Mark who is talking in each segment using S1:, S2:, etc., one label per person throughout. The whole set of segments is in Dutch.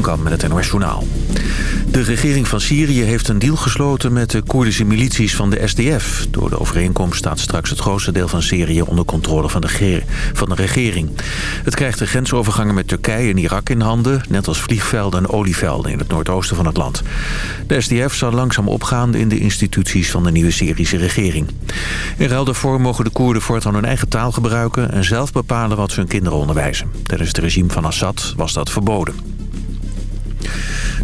S1: Kam met het NOS. De regering van Syrië heeft een deal gesloten met de Koerdische milities van de SDF. Door de overeenkomst staat straks het grootste deel van Syrië onder controle van de, van de regering. Het krijgt de grensovergangen met Turkije en Irak in handen... net als vliegvelden en olievelden in het noordoosten van het land. De SDF zal langzaam opgaan in de instituties van de nieuwe Syrische regering. In ruil daarvoor mogen de Koerden voortaan hun eigen taal gebruiken... en zelf bepalen wat ze hun kinderen onderwijzen. Tijdens het regime van Assad was dat verboden.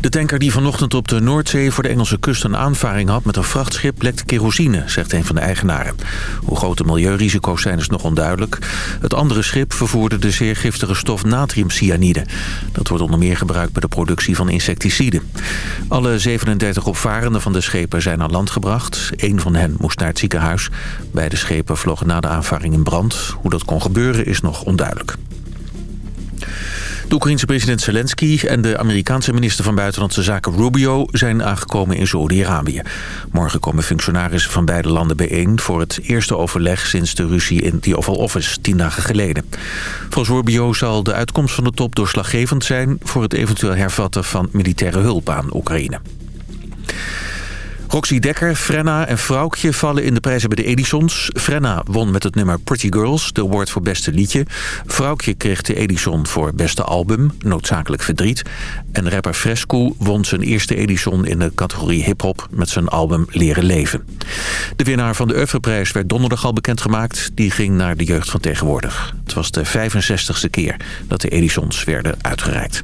S1: De tanker die vanochtend op de Noordzee voor de Engelse kust een aanvaring had met een vrachtschip lekt kerosine, zegt een van de eigenaren. Hoe groot de milieurisico's zijn is nog onduidelijk. Het andere schip vervoerde de zeer giftige stof natriumcyanide. Dat wordt onder meer gebruikt bij de productie van insecticiden. Alle 37 opvarenden van de schepen zijn aan land gebracht. Eén van hen moest naar het ziekenhuis. Beide schepen vlogen na de aanvaring in brand. Hoe dat kon gebeuren is nog onduidelijk. De Oekraïense president Zelensky en de Amerikaanse minister van Buitenlandse Zaken Rubio zijn aangekomen in Saudi-Arabië. Morgen komen functionarissen van beide landen bijeen voor het eerste overleg sinds de ruzie in the Oval Office tien dagen geleden. Volgens Rubio zal de uitkomst van de top doorslaggevend zijn voor het eventueel hervatten van militaire hulp aan Oekraïne. Roxy Dekker, Frenna en Vrouwtje vallen in de prijzen bij de Edisons. Frenna won met het nummer Pretty Girls, de award voor beste liedje. Vrouwtje kreeg de Edison voor beste album, Noodzakelijk Verdriet. En rapper Fresco won zijn eerste Edison in de categorie hip-hop met zijn album Leren Leven. De winnaar van de Oeuvreprijs werd donderdag al bekendgemaakt. Die ging naar de jeugd van tegenwoordig. Het was de 65ste keer dat de Edisons werden uitgereikt.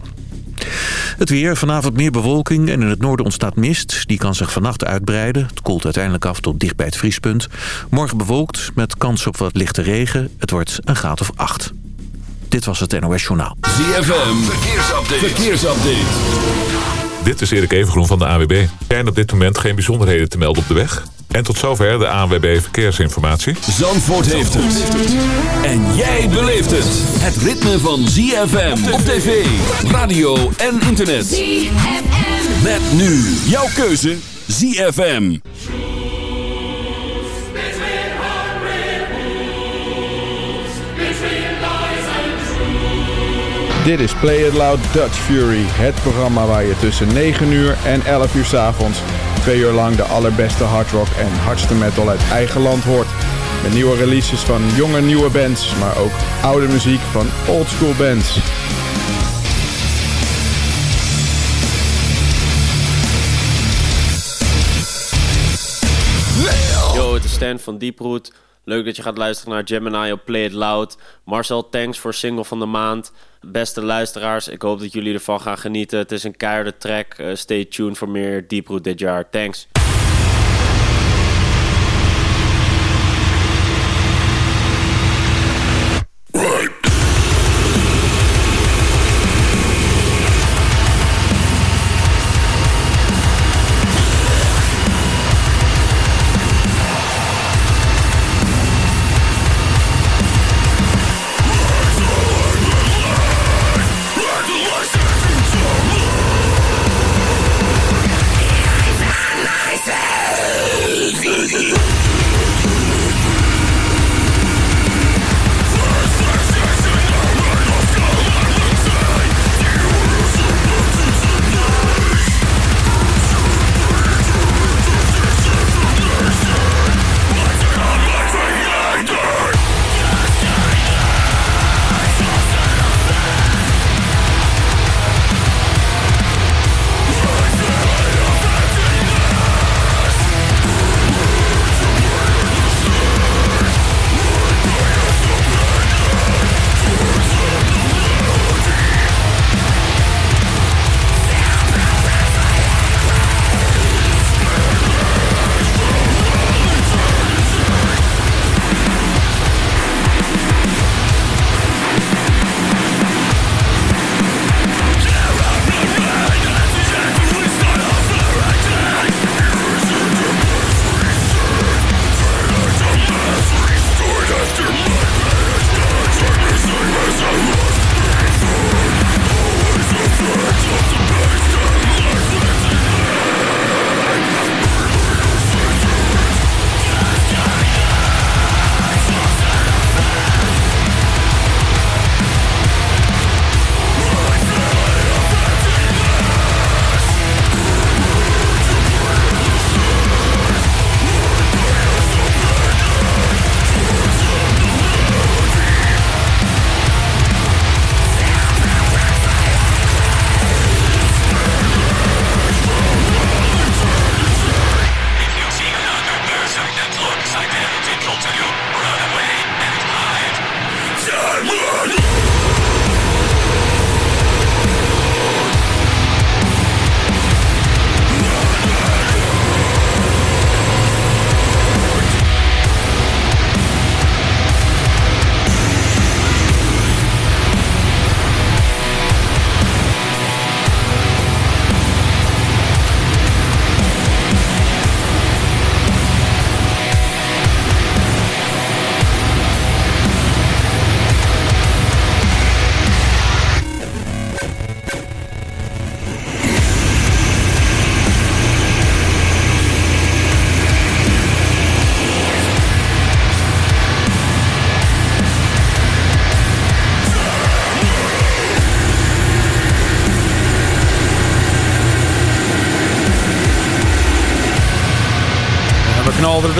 S1: Het weer, vanavond meer bewolking en in het noorden ontstaat mist. Die kan zich vannacht uitbreiden. Het koelt uiteindelijk af tot dicht bij het vriespunt. Morgen bewolkt met kans op wat lichte regen. Het wordt een graad of 8. Dit was het NOS Journaal.
S2: ZFM, verkeersupdate. verkeersupdate.
S3: Dit is Erik Evengroen van de AWB. Er zijn op dit moment geen bijzonderheden te melden op de weg. En tot zover de ANWB Verkeersinformatie.
S2: Zandvoort heeft het. En jij beleeft het. Het ritme van ZFM op tv, radio en internet. ZFM. Met nu jouw keuze ZFM.
S4: Dit is Play It Loud Dutch Fury, het programma waar je tussen 9 uur en 11 uur s avonds twee uur lang de allerbeste hardrock en hardste metal uit eigen land hoort. Met nieuwe releases van jonge nieuwe bands, maar ook oude muziek van oldschool bands.
S5: Yo, het is Stan van Deeproot. Leuk dat je gaat luisteren naar Gemini op Play It Loud. Marcel, thanks voor single van de maand. Beste luisteraars, ik hoop dat jullie ervan gaan genieten. Het is een keiharde track. Uh, stay tuned voor meer Deeproot dit jaar. Thanks.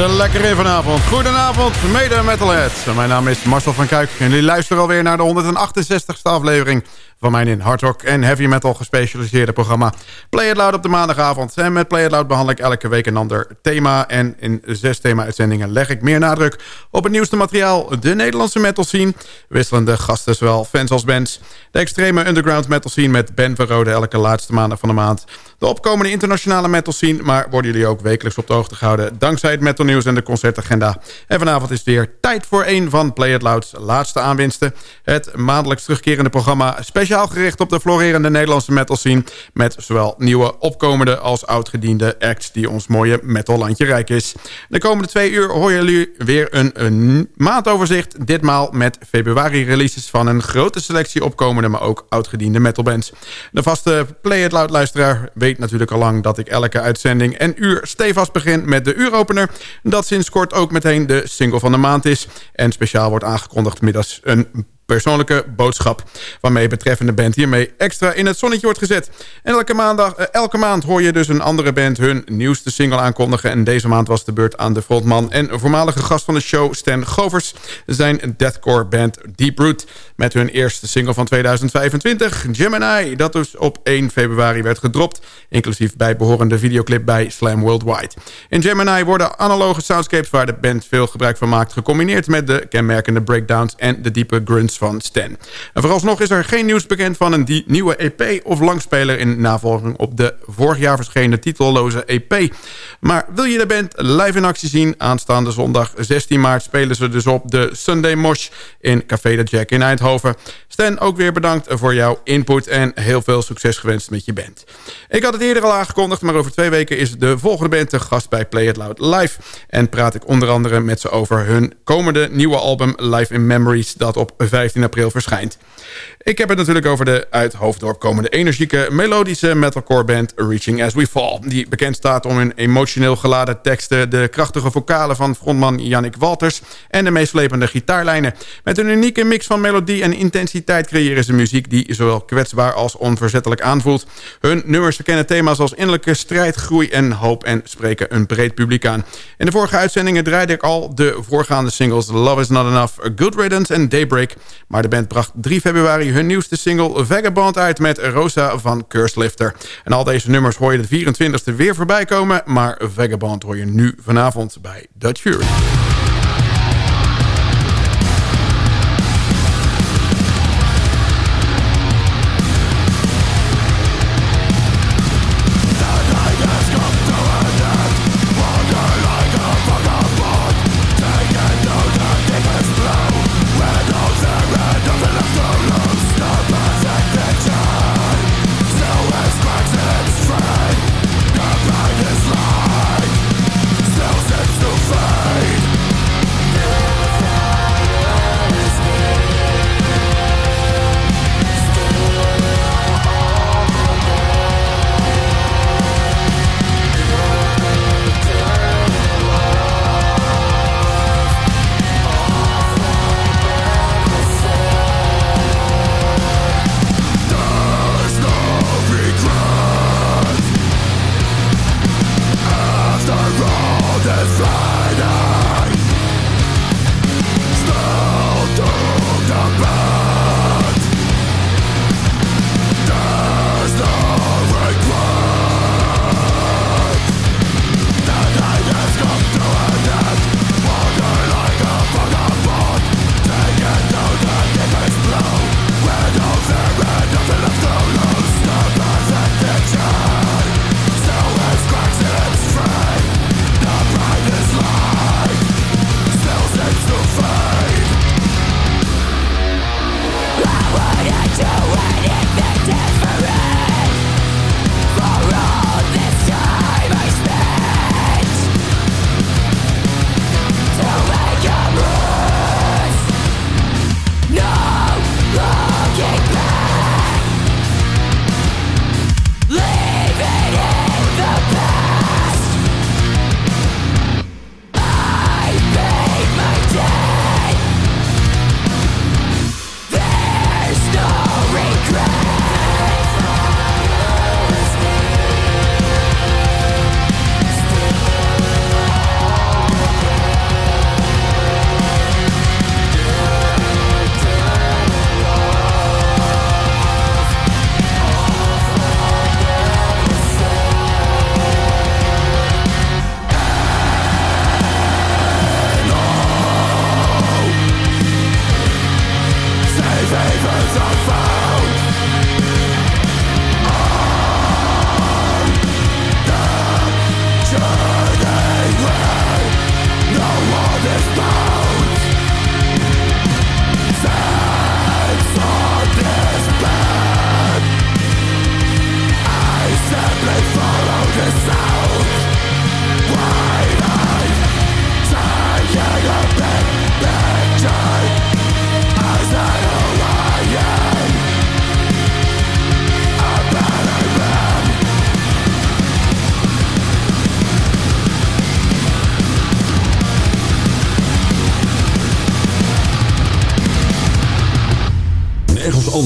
S6: Er lekker in vanavond. Goedenavond, mede metalheads. Mijn naam is Marcel van Kuik en jullie luisteren alweer naar de 168ste aflevering van mijn in hard rock en heavy metal gespecialiseerde programma Play It Loud op de maandagavond. En met Play It Loud behandel ik elke week een ander thema. En in zes thema-uitzendingen leg ik meer nadruk op het nieuwste materiaal, de Nederlandse metal scene. Wisselende gasten, zowel fans als bands. De extreme underground metal scene met Ben Verrode elke laatste maandag van de maand. De opkomende internationale metal scene, maar worden jullie ook wekelijks op de hoogte gehouden dankzij het metal nieuws en de concertagenda. En vanavond is het weer tijd voor een van Play It Loud's laatste aanwinsten. Het maandelijks terugkerende programma speciaal gericht op de florerende Nederlandse metal scene. Met zowel nieuwe opkomende als oudgediende acts die ons mooie metallandje rijk is. De komende twee uur horen jullie weer een, maandoverzicht. Ditmaal met februari releases van een grote selectie opkomende, maar ook oudgediende metalbands. De vaste Play It Loud luisteraar weet natuurlijk al lang dat ik elke uitzending en uur stevast begin met de uuropener. Dat sinds kort ook meteen de single van de maand is. En speciaal wordt aangekondigd middels een persoonlijke boodschap... waarmee betreffende band hiermee extra in het zonnetje wordt gezet. En elke, maandag, eh, elke maand hoor je dus een andere band hun nieuwste single aankondigen. En deze maand was de beurt aan de frontman en voormalige gast van de show... Stan Govers, zijn deathcore band Deep Root... met hun eerste single van 2025, Gemini... dat dus op 1 februari werd gedropt... inclusief bijbehorende videoclip bij Slam Worldwide. In Gemini worden analoge soundscapes waar de band veel gebruik van maakt... gecombineerd met de kenmerkende breakdowns en de diepe grunts van Stan. En vooralsnog is er geen nieuws bekend van een nieuwe EP of langspeler... in navolging op de vorig jaar verschenen titelloze EP. Maar wil je de band live in actie zien? Aanstaande zondag 16 maart spelen ze dus op de Sunday Mosh in Café de Jack in Eindhoven. Stan, ook weer bedankt voor jouw input en heel veel succes gewenst met je band. Ik had het eerder al aangekondigd, maar over twee weken is de volgende band te gast bij Play It Loud Live. En praat ik onder andere met ze over hun komende nieuwe album Live in Memories... dat op 15 april verschijnt. Ik heb het natuurlijk over de uit Hoofddorp komende energieke melodische metalcore band Reaching As We Fall. Die bekend staat om hun emotioneel geladen teksten, de krachtige vocalen van frontman Yannick Walters en de meeslepende gitaarlijnen. Met een unieke mix van melodie en intensiteit creëren ze muziek die zowel kwetsbaar als onverzettelijk aanvoelt. Hun nummers verkennen thema's als innerlijke strijd, groei en hoop en spreken een breed publiek aan. In de vorige uitzendingen draaide ik al de voorgaande singles Love Is Not Enough, Good Riddance en Daybreak. Maar de band bracht 3 februari hun nieuwste single Vagabond uit met Rosa van Curselifter. En al deze nummers hoor je de 24e weer voorbij komen, maar Vagabond hoor je nu vanavond bij Dutch Fury.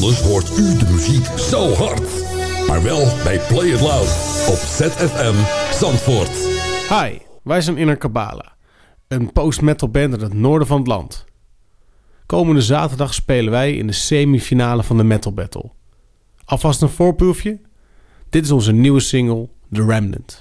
S7: Anders hoort u de muziek zo hard. Maar wel bij Play It Loud op ZFM Zandvoort.
S8: Hi, wij zijn Inner Kabala. Een post-metal band uit het noorden van het land. Komende zaterdag spelen wij in de semifinale van de Metal Battle. Alvast een voorproefje? Dit is onze nieuwe single, The Remnant.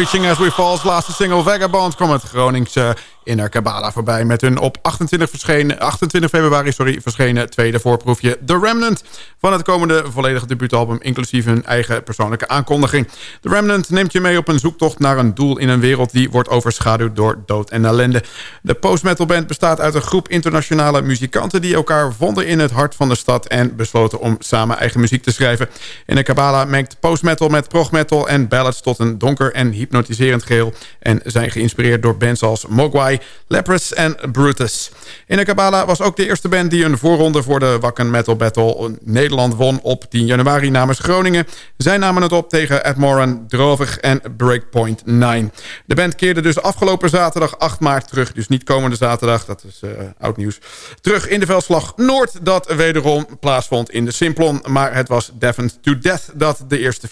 S6: Reaching As We Fall's laatste single Vagabond kwam het Groningse Inner Kabbalah voorbij... met hun op 28, verschenen, 28 februari sorry, verschenen tweede voorproefje The Remnant... van het komende volledige debuutalbum... inclusief hun eigen persoonlijke aankondiging. The Remnant neemt je mee op een zoektocht naar een doel in een wereld... die wordt overschaduwd door dood en ellende. De post-metal band bestaat uit een groep internationale muzikanten... die elkaar vonden in het hart van de stad... en besloten om samen eigen muziek te schrijven. Inner Kabbalah mengt post-metal met prog-metal en ballads... tot een donker en hypnotiserend geheel... en zijn geïnspireerd door bands als Mogwai... Leprous en Brutus. In de Kabbalah was ook de eerste band die een voorronde voor de Wakken Metal Battle Nederland won op 10 januari namens Groningen. Zij namen het op tegen Admoran, Drovig en Breakpoint 9. De band keerde dus afgelopen zaterdag 8 maart terug, dus niet komende zaterdag, dat is uh, oud nieuws, terug in de veldslag Noord dat wederom plaatsvond in de Simplon. Maar het was Deafened to Death dat de eerste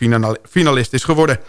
S6: finalist is geworden.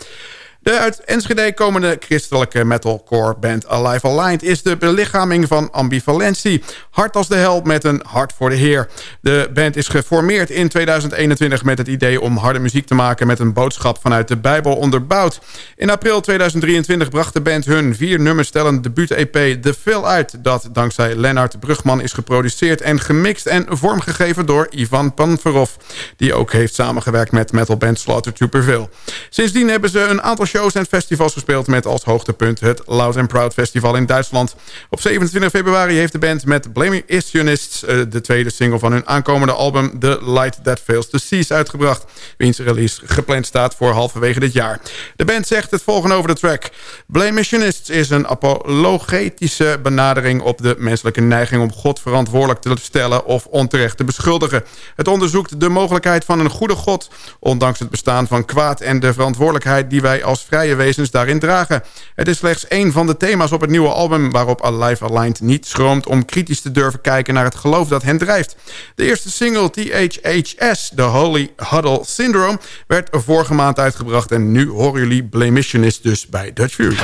S6: De uit Enschede komende christelijke metalcore band Alive Aligned... is de belichaming van ambivalentie. Hard als de hel met een hart voor de Heer. De band is geformeerd in 2021 met het idee om harde muziek te maken... met een boodschap vanuit de Bijbel onderbouwd. In april 2023 bracht de band hun vier nummers stellende debuut-EP The Fill uit... dat dankzij Lennart Brugman is geproduceerd en gemixt... en vormgegeven door Ivan Panferov... die ook heeft samengewerkt met metalband Slaughter to Prevail. Sindsdien hebben ze een aantal shows en festivals gespeeld... met als hoogtepunt het Loud and Proud Festival in Duitsland. Op 27 februari heeft de band met Blaming Isionists... Uh, de tweede single van hun aankomende album The Light That Fails to Cease uitgebracht... wiens release gepland staat voor halverwege dit jaar. De band zegt het volgende over de track. Blamationists is een apologetische benadering op de menselijke neiging... om God verantwoordelijk te stellen of onterecht te beschuldigen. Het onderzoekt de mogelijkheid van een goede God... ondanks het bestaan van kwaad en de verantwoordelijkheid die wij als vrije wezens daarin dragen. Het is slechts één van de thema's op het nieuwe album... waarop Alive Aligned niet schroomt om kritisch te durven kijken... naar het geloof dat hen drijft. De eerste single THHS, The Holy Huddle Syndrome... werd vorige maand uitgebracht... en nu horen jullie Blamissionist dus bij Dutch Fury.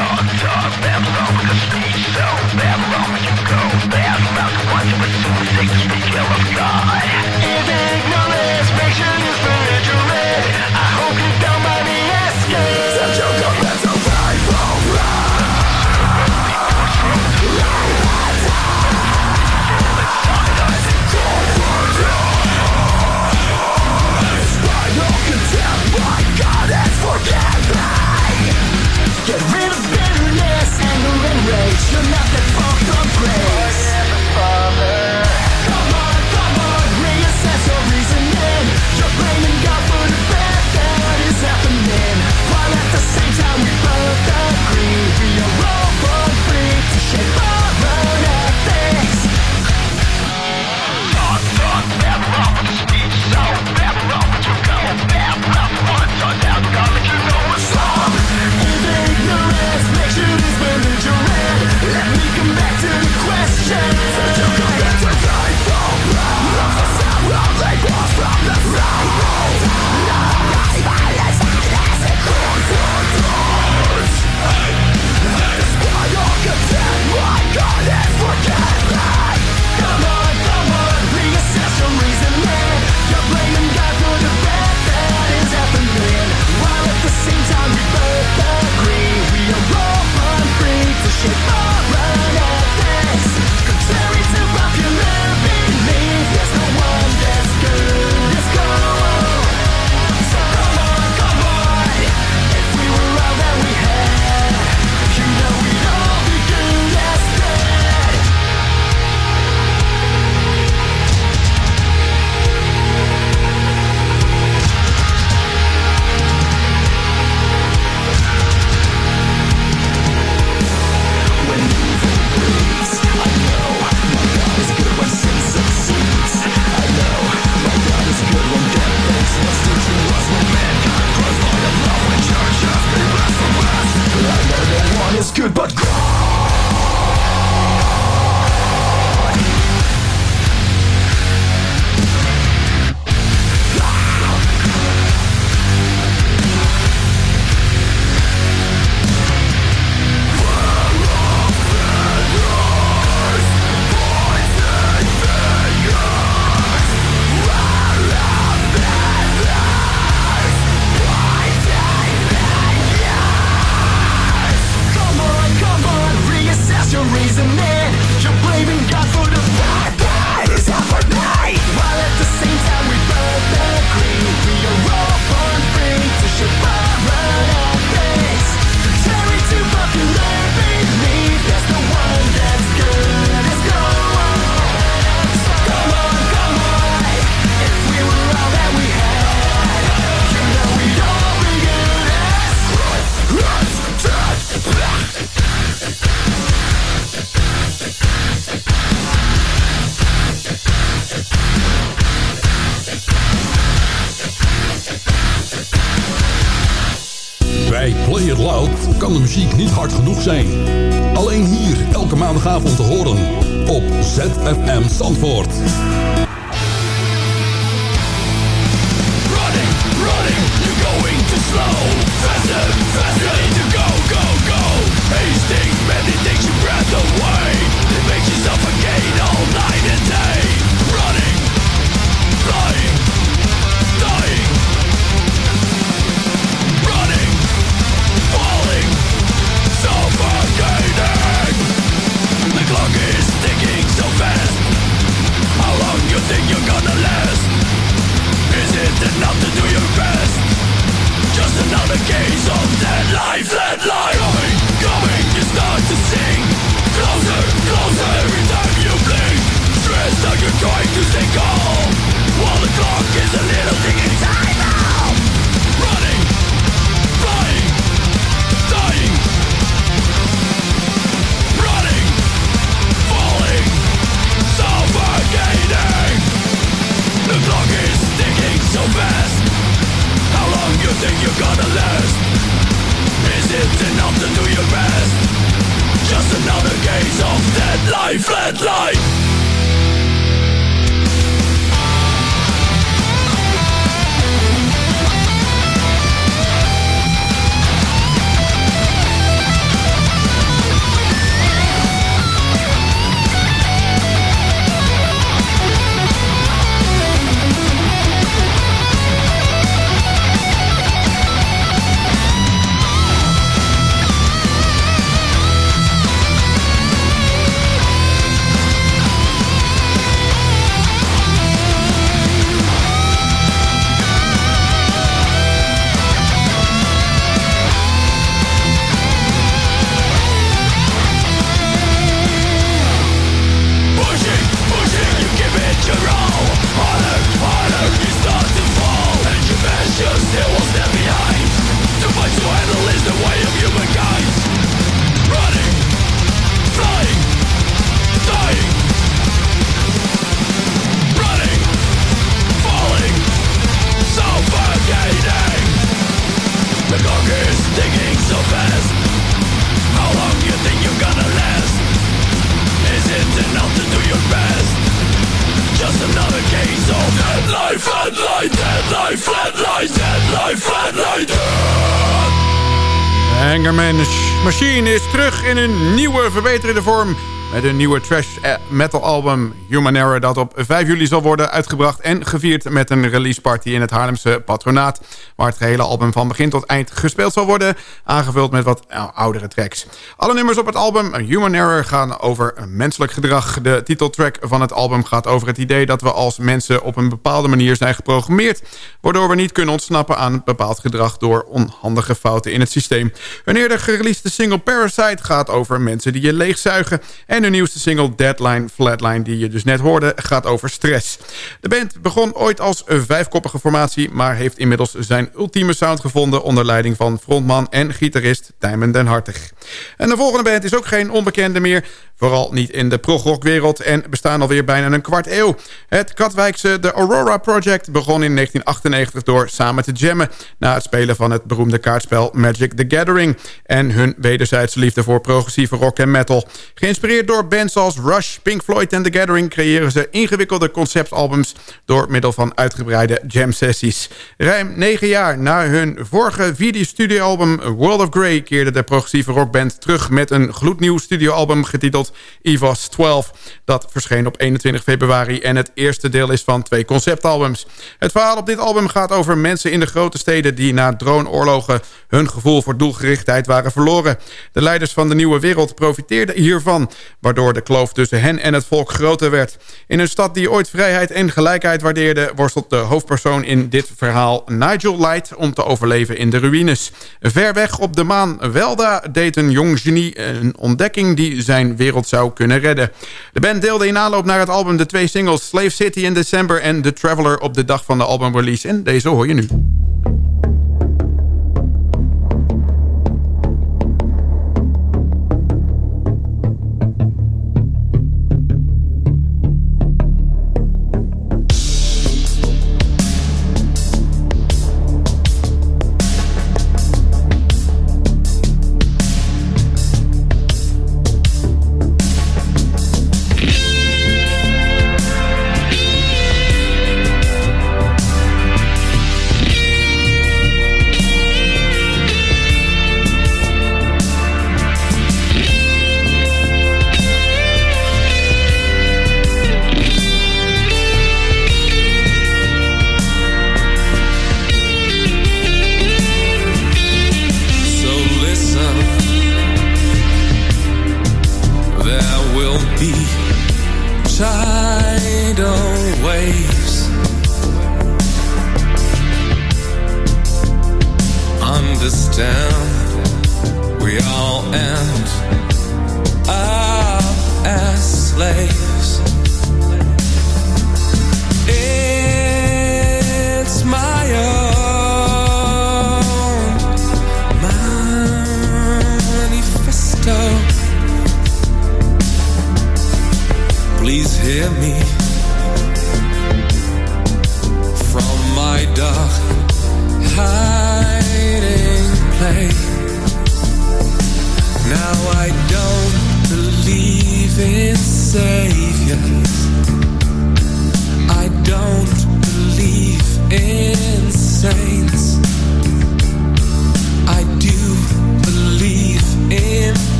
S6: Hangerman Machine is terug in een nieuwe, verbeterde vorm... met een nieuwe trash eh, metal album Human Error... dat op 5 juli zal worden uitgebracht en gevierd... met een release party in het Haarlemse patronaat... waar het gehele album van begin tot eind gespeeld zal worden... aangevuld met wat nou, oudere tracks. Alle nummers op het album Human Error gaan over menselijk gedrag. De titeltrack van het album gaat over het idee... dat we als mensen op een bepaalde manier zijn geprogrammeerd... waardoor we niet kunnen ontsnappen aan bepaald gedrag... door onhandige fouten in het systeem. Een eerder gereleasede single Parasite gaat over mensen die je leegzuigen... en hun nieuwste single Deadline Flatline, die je dus net hoorde, gaat over stress. De band begon ooit als een vijfkoppige formatie... maar heeft inmiddels zijn ultieme sound gevonden... onder leiding van frontman en gitarist Tijmen den Hartig. En de volgende band is ook geen onbekende meer... Vooral niet in de progrockwereld en bestaan alweer bijna een kwart eeuw. Het Katwijkse The Aurora Project begon in 1998 door samen te jammen... na het spelen van het beroemde kaartspel Magic the Gathering... en hun wederzijdse liefde voor progressieve rock en metal. Geïnspireerd door bands als Rush, Pink Floyd en The Gathering... creëren ze ingewikkelde conceptalbums door middel van uitgebreide jam-sessies. Ruim negen jaar na hun vorige videostudioalbum World of Grey... keerde de progressieve rockband terug met een gloednieuw studioalbum getiteld EVOS 12. Dat verscheen op 21 februari en het eerste deel is van twee conceptalbums. Het verhaal op dit album gaat over mensen in de grote steden... die na droonoorlogen hun gevoel voor doelgerichtheid waren verloren. De leiders van de nieuwe wereld profiteerden hiervan... waardoor de kloof tussen hen en het volk groter werd. In een stad die ooit vrijheid en gelijkheid waardeerde... worstelt de hoofdpersoon in dit verhaal Nigel Light... om te overleven in de ruïnes. Ver weg op de maan Welda deed een jong genie een ontdekking... die zijn wereld zou kunnen redden. De band deelde in aanloop naar het album de twee singles... Slave City in december en The Traveler op de dag van de albumrelease. En deze hoor je nu.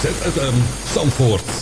S7: ZFM ehm, Zandvoort.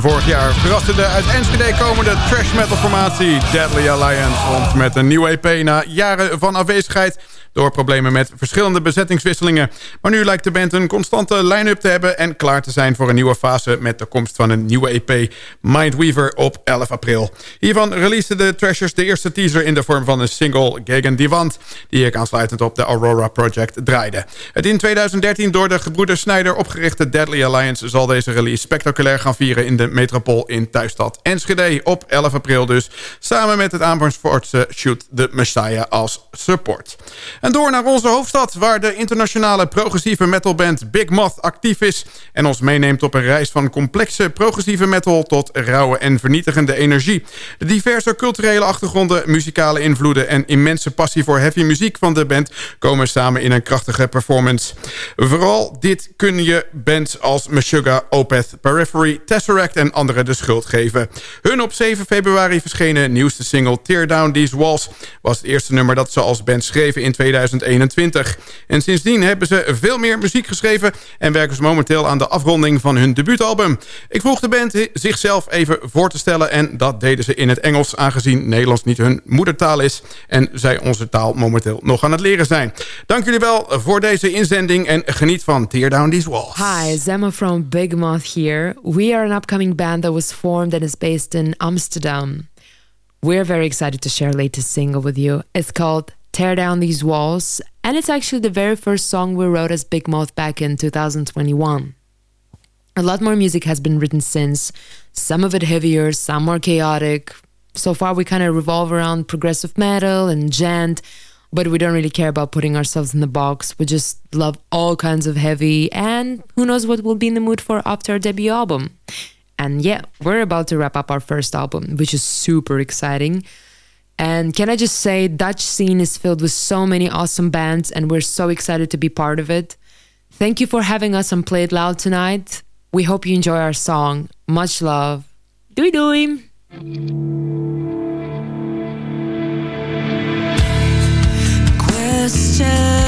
S6: Vorig jaar verraste de uit Enschede komende trash metal formatie Deadly Alliance. Ons met een nieuwe EP na jaren van afwezigheid door problemen met verschillende bezettingswisselingen. Maar nu lijkt de band een constante line-up te hebben... en klaar te zijn voor een nieuwe fase met de komst van een nieuwe EP... Mindweaver op 11 april. Hiervan releaseden de Trashers de eerste teaser in de vorm van een single Gegen Divant... die ik aansluitend op de Aurora Project draaide. Het in 2013 door de gebroeders Snyder opgerichte Deadly Alliance... zal deze release spectaculair gaan vieren in de metropool in thuisstad Enschede... op 11 april dus, samen met het Amersfoortse Shoot the Messiah als support. En door naar onze hoofdstad, waar de internationale progressieve metalband Big Moth actief is... en ons meeneemt op een reis van complexe progressieve metal tot rauwe en vernietigende energie. De diverse culturele achtergronden, muzikale invloeden... en immense passie voor heavy muziek van de band komen samen in een krachtige performance. Vooral dit kun je bands als Meshuggah, Opeth, Periphery, Tesseract en anderen de schuld geven. Hun op 7 februari verschenen nieuwste single Tear Down These Walls... was het eerste nummer dat ze als band schreven in 2021. En sindsdien hebben ze veel meer muziek geschreven... en werken ze momenteel aan de afronding van hun debuutalbum. Ik vroeg de band zichzelf even voor te stellen... en dat deden ze in het Engels... aangezien Nederlands niet hun moedertaal is... en zij onze taal momenteel nog aan het leren zijn. Dank jullie wel voor deze inzending... en geniet van Tear Down These Walls.
S9: Hi, Zemma from Big Moth here. We are an upcoming band that was formed and is based in Amsterdam. We're very excited to share our latest single with you. It's called Tear Down These Walls, and it's actually the very first song we wrote as Big Mouth back in 2021. A lot more music has been written since, some of it heavier, some more chaotic. So far, we kind of revolve around progressive metal and gent, but we don't really care about putting ourselves in the box. We just love all kinds of heavy, and who knows what we'll be in the mood for after our debut album. And yeah, we're about to wrap up our first album, which is super exciting. And can I just say, Dutch scene is filled with so many awesome bands, and we're so excited to be part of it. Thank you for having us on Play It Loud tonight. We hope you enjoy our song. Much love. Doei doei!
S10: questions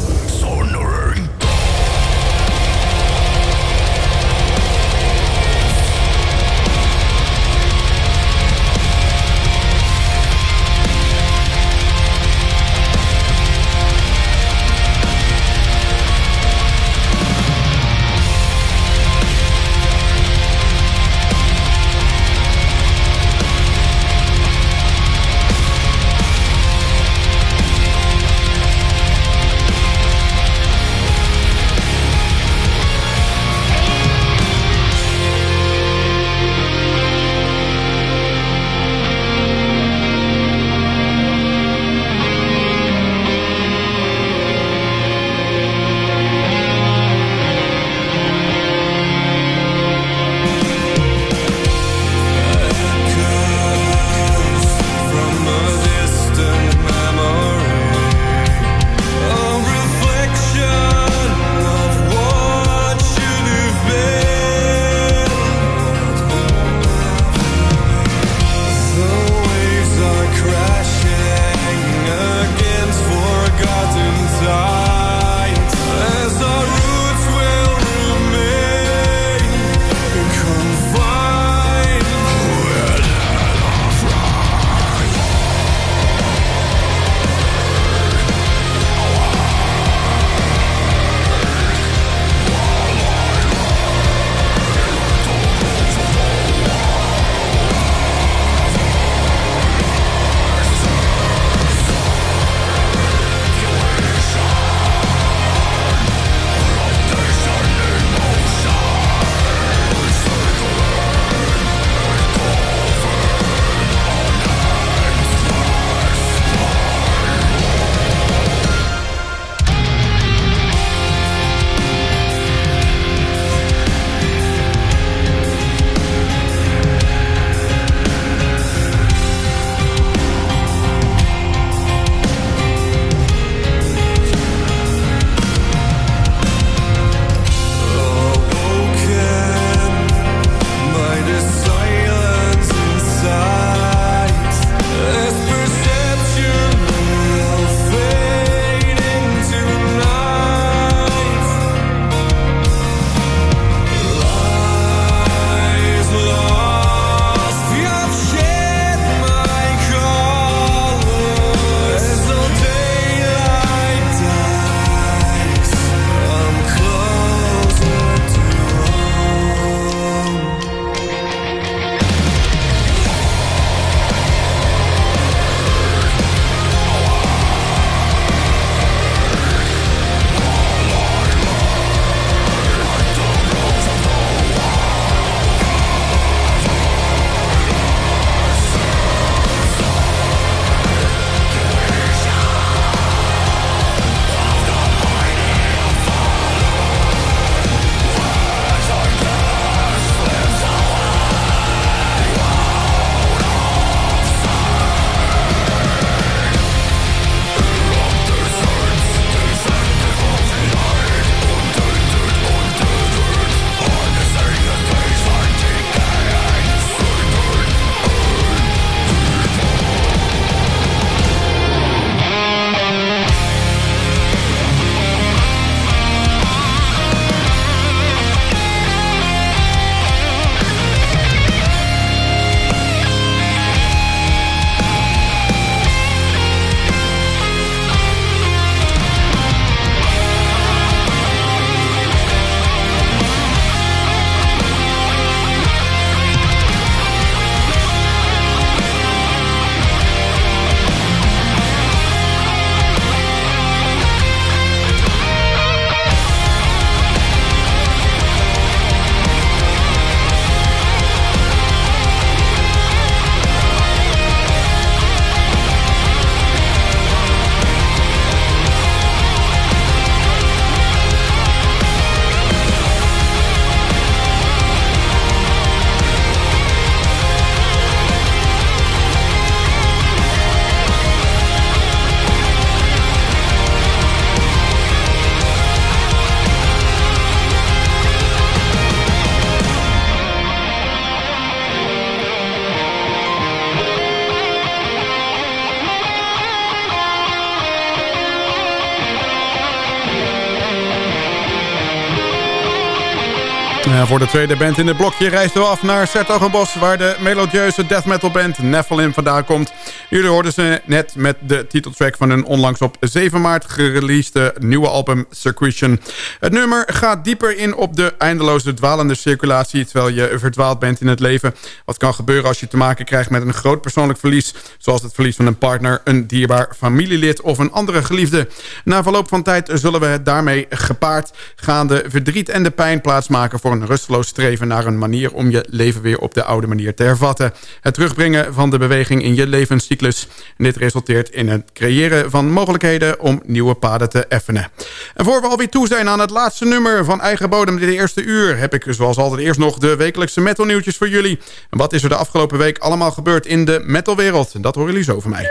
S6: Voor de tweede band in het blokje reisden we af naar Sertogenbos... waar de melodieuze death metal band Nephilim vandaan komt. Jullie hoorden ze net met de titeltrack van hun onlangs op 7 maart gereleasede nieuwe album Secretion. Het nummer gaat dieper in op de eindeloze dwalende circulatie... terwijl je verdwaald bent in het leven. Wat kan gebeuren als je te maken krijgt met een groot persoonlijk verlies... zoals het verlies van een partner, een dierbaar familielid of een andere geliefde. Na verloop van tijd zullen we het daarmee gepaard gaande verdriet en de pijn plaatsmaken... voor een rusteloos streven naar een manier om je leven weer op de oude manier te hervatten. Het terugbrengen van de beweging in je levenscyclus. En dit resulteert in het creëren van mogelijkheden om nieuwe paden te effenen. En voor we alweer toe zijn aan het laatste nummer van Eigen Bodem dit eerste uur... heb ik zoals altijd eerst nog de wekelijkse metalnieuwtjes voor jullie. Wat is er de afgelopen week allemaal gebeurd in de metalwereld? Dat horen jullie zo van mij.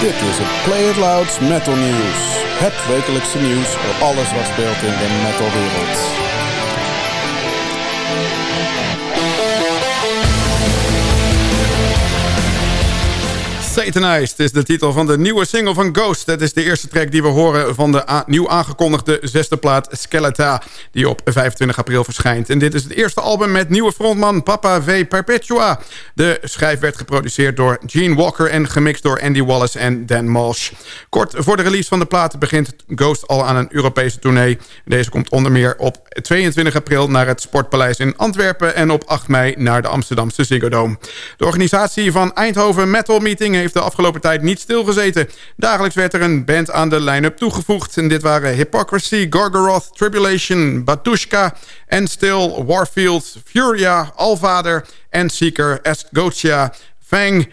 S4: Dit is het Play It Louds Metal News. Het wekelijkse nieuws over alles wat speelt in de metalwereld.
S6: Satanized is de titel van de nieuwe single van Ghost. Het is de eerste track die we horen van de nieuw aangekondigde zesde plaat Skeleta... die op 25 april verschijnt. En dit is het eerste album met nieuwe frontman Papa V. Perpetua. De schijf werd geproduceerd door Gene Walker... en gemixt door Andy Wallace en Dan Malsh. Kort voor de release van de plaat begint Ghost al aan een Europese tournee. Deze komt onder meer op 22 april naar het Sportpaleis in Antwerpen... en op 8 mei naar de Amsterdamse Ziggo Dome. De organisatie van Eindhoven Metal Meeting heeft de afgelopen tijd niet stilgezeten. Dagelijks werd er een band aan de line-up toegevoegd. En dit waren Hypocrisy, Gorgoroth, Tribulation, Batushka... en Still, Warfield, Furia, Alvader, Endseeker, Esgotia, Fang...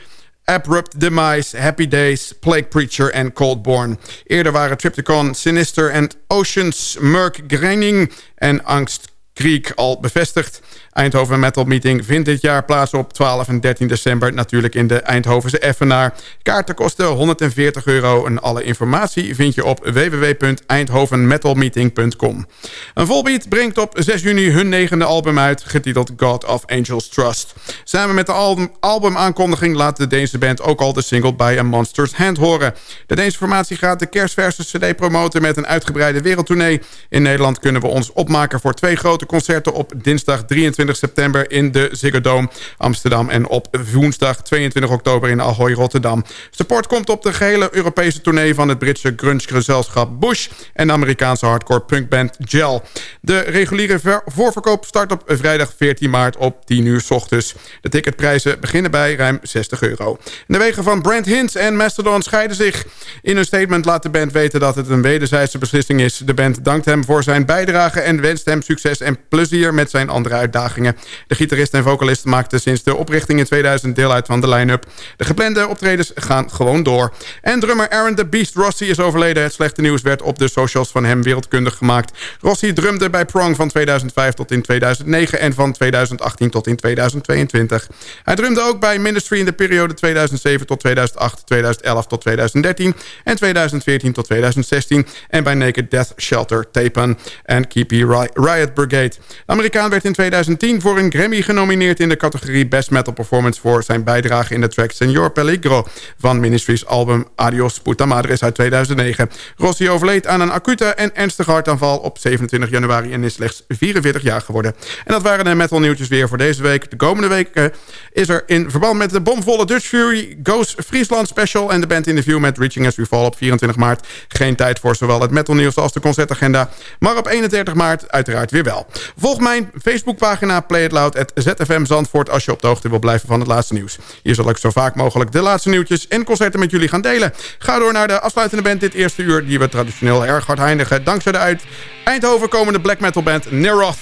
S6: Abrupt Demise, Happy Days, Plague Preacher en Coldborn. Eerder waren Triptychon, Sinister en Oceans, Merc Greining en Angst Creek al bevestigd. Eindhoven Metal Meeting vindt dit jaar plaats op 12 en 13 december... natuurlijk in de Eindhovense Effenaar. Kaarten kosten 140 euro en alle informatie vind je op www.eindhovenmetalmeeting.com. Een Volbeat brengt op 6 juni hun negende album uit... getiteld God of Angels Trust. Samen met de album albumaankondiging laat de Deense band... ook al de single By a Monster's Hand horen. De Deense formatie gaat de kerstverse cd promoten... met een uitgebreide wereldtournee. In Nederland kunnen we ons opmaken voor twee grote concerten... op dinsdag 23 september in de Ziggo Dome Amsterdam... en op woensdag 22 oktober in Ahoy Rotterdam. Support komt op de gehele Europese tournee... van het Britse grunge-gezelschap Bush... en de Amerikaanse hardcore punkband Gel. De reguliere ver- voorverkoop start op vrijdag 14 maart op 10 uur s ochtends. De ticketprijzen beginnen bij ruim 60 euro. De wegen van Brent Hintz en Mastodon scheiden zich. In een statement laat de band weten dat het een wederzijdse beslissing is. De band dankt hem voor zijn bijdrage en wenst hem succes en plezier met zijn andere uitdagingen. De gitarist en vocalist maakte sinds de oprichting in 2000 deel uit van de line-up. De geplande optredens gaan gewoon door. En drummer Aaron the Beast Rossi is overleden. Het slechte nieuws werd op de socials van hem wereldkundig gemaakt. Rossi drumde bij Prong van 2005 tot in 2009 en van 2018 tot in 2022. Hij drumde ook bij Ministry in de periode 2007 tot 2008, 2011 tot 2013 en 2014 tot 2016 en bij Naked Death Shelter, Tapen en Keep Ri- Riot Brigade. De Amerikaan werd in 2010 voor een Grammy genomineerd in de categorie Best Metal Performance voor zijn bijdrage in de track Senor Peligro van Ministry's album Adios Puta Madres uit 2009. Rossi overleed aan een acute en ernstige hartaanval op 27 januari en is slechts 44 jaar geworden. En dat waren de metal nieuwtjes weer voor deze week. De komende week is er in verband met de bomvolle Dutch Fury Goes Friesland Special en de band interview met Reaching As We Fall op 24 maart geen tijd voor zowel het metal nieuws als de concertagenda. Maar op 31 maart uiteraard weer wel. Volg mijn Facebookpagina Play It Loud at ZFM Zandvoort als je op de hoogte wil blijven van het laatste nieuws. Hier zal ik zo vaak mogelijk de laatste nieuwtjes en concerten met jullie gaan delen. Ga door naar de afsluitende band dit eerste uur die we traditioneel erg hard eindigen. Dankzij de uit Eindhoven komende black metal band Neroth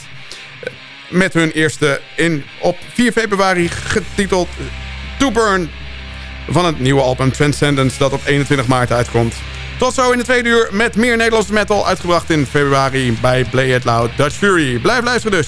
S6: met hun eerste in op 4 februari getiteld To Burn van het nieuwe album Transcendence dat op 21 maart uitkomt. Tot zo in de tweede uur met meer Nederlandse metal uitgebracht in februari bij Play It Loud Dutch Fury. Blijf luisteren dus.